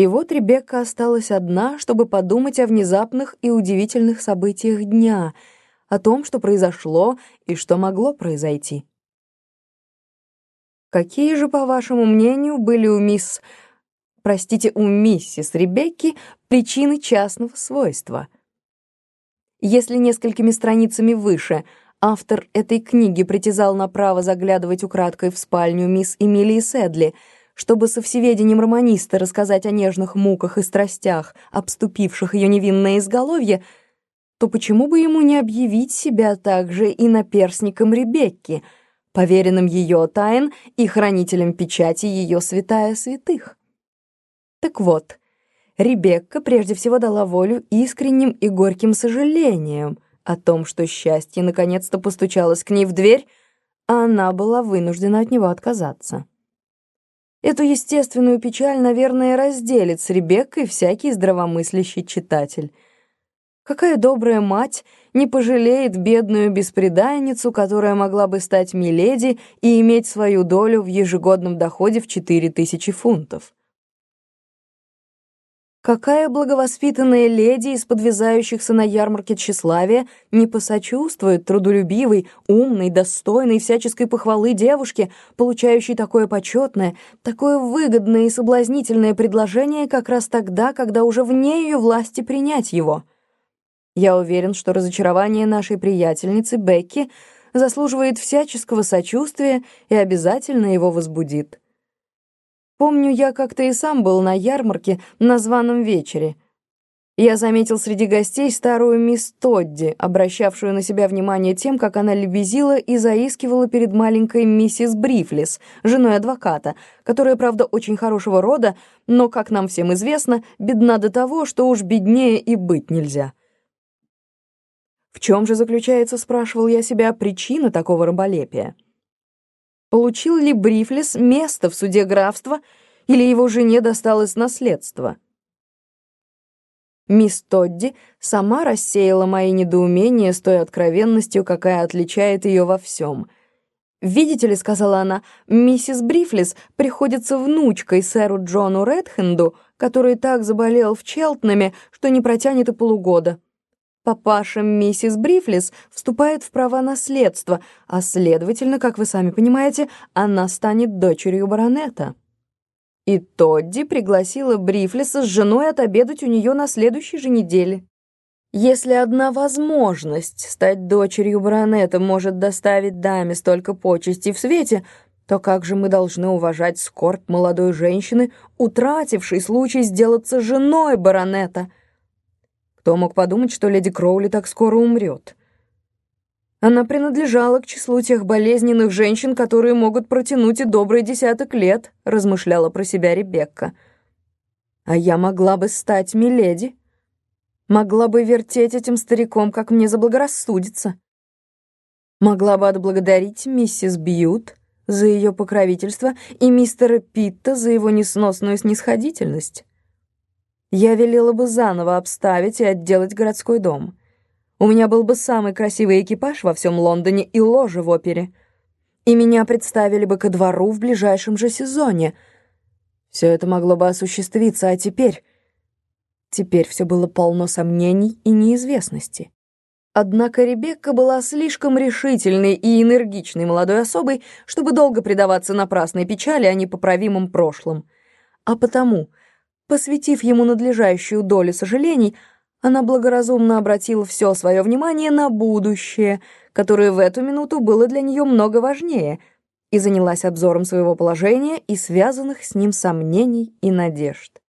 И вот Ребекка осталась одна, чтобы подумать о внезапных и удивительных событиях дня, о том, что произошло и что могло произойти. Какие же, по вашему мнению, были у мисс... Простите, у миссис Ребекки причины частного свойства? Если несколькими страницами выше автор этой книги притязал на право заглядывать украдкой в спальню мисс Эмилии Седли — чтобы со всеведением романиста рассказать о нежных муках и страстях, обступивших ее невинное изголовье, то почему бы ему не объявить себя также и наперсником Ребекки, поверенным ее тайн и хранителем печати ее святая святых? Так вот, Ребекка прежде всего дала волю искренним и горьким сожалениям о том, что счастье наконец-то постучалось к ней в дверь, а она была вынуждена от него отказаться. Эту естественную печаль, наверное, разделит с Ребеккой всякий здравомыслящий читатель. Какая добрая мать не пожалеет бедную беспреданницу, которая могла бы стать миледи и иметь свою долю в ежегодном доходе в 4000 фунтов? Какая благовоспитанная леди из подвязающихся на ярмарке тщеславия не посочувствует трудолюбивой, умной, достойной всяческой похвалы девушке, получающей такое почетное, такое выгодное и соблазнительное предложение как раз тогда, когда уже вне ее власти принять его? Я уверен, что разочарование нашей приятельницы Бекки заслуживает всяческого сочувствия и обязательно его возбудит. Помню, я как-то и сам был на ярмарке на званом вечере. Я заметил среди гостей старую мисс Тодди, обращавшую на себя внимание тем, как она лебезила и заискивала перед маленькой миссис Брифлис, женой адвоката, которая, правда, очень хорошего рода, но, как нам всем известно, бедна до того, что уж беднее и быть нельзя. В чем же заключается, спрашивал я себя, причина такого раболепия? Получил ли Брифлис место в суде графства или его жене досталось наследство? Мисс Тодди сама рассеяла мои недоумения с той откровенностью, какая отличает ее во всем. «Видите ли, — сказала она, — миссис Брифлис приходится внучкой сэру Джону Редхенду, который так заболел в Челтнаме, что не протянет и полугода». Папаша миссис Брифлис вступает в права наследства, а, следовательно, как вы сами понимаете, она станет дочерью баронета. И Тодди пригласила Брифлиса с женой отобедать у нее на следующей же неделе. Если одна возможность стать дочерью баронета может доставить даме столько почестей в свете, то как же мы должны уважать скорбь молодой женщины, утратившей случай сделаться женой баронета — кто мог подумать, что леди Кроули так скоро умрет? Она принадлежала к числу тех болезненных женщин, которые могут протянуть и добрый десяток лет, размышляла про себя Ребекка. А я могла бы стать миледи. Могла бы вертеть этим стариком, как мне заблагорассудится. Могла бы отблагодарить миссис Бьют за ее покровительство и мистера Питта за его несносную снисходительность. Я велела бы заново обставить и отделать городской дом. У меня был бы самый красивый экипаж во всем Лондоне и ложа в опере. И меня представили бы ко двору в ближайшем же сезоне. Все это могло бы осуществиться, а теперь... Теперь все было полно сомнений и неизвестности. Однако Ребекка была слишком решительной и энергичной молодой особой, чтобы долго предаваться напрасной печали о непоправимом прошлом. А потому Посвятив ему надлежащую долю сожалений, она благоразумно обратила все свое внимание на будущее, которое в эту минуту было для нее много важнее, и занялась обзором своего положения и связанных с ним сомнений и надежд.